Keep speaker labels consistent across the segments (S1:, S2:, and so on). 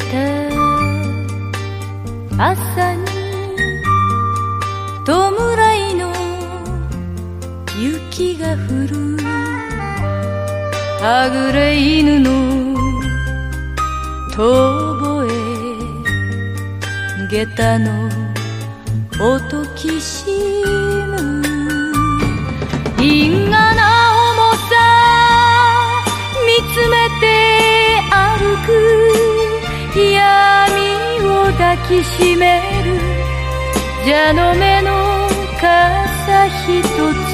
S1: た。朝に弔いの雪が降る。はぐれ犬の遠吠え。下駄の音きしむ。きしめる。蛇の目の傘ひとつ。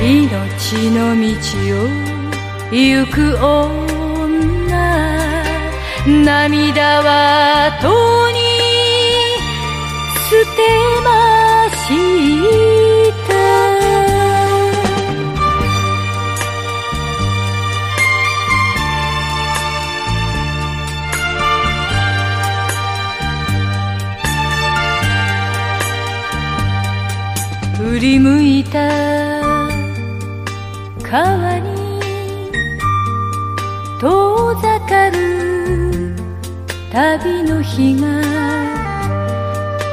S1: 命の道を行く女。涙はとに捨て振り向いた川に遠ざかる旅の日が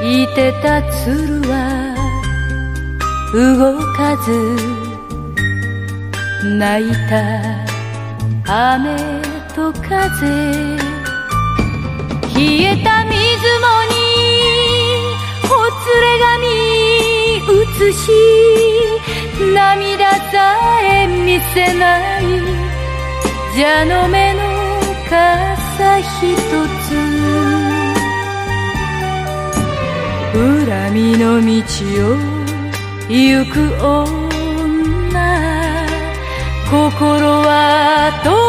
S1: いてた鶴は動かず泣いた雨と風冷えた髪映し涙さえ見せない。蛇の目の傘ひとつ。恨みの道を行く女。心はと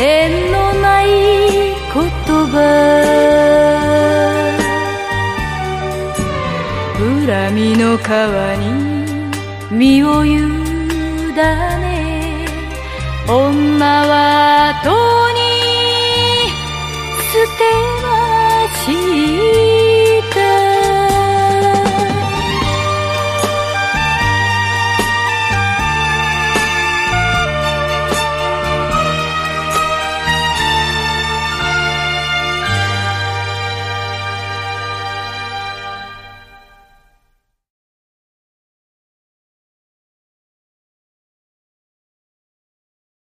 S1: 縁のない言葉。恨みの川に身を委ね女は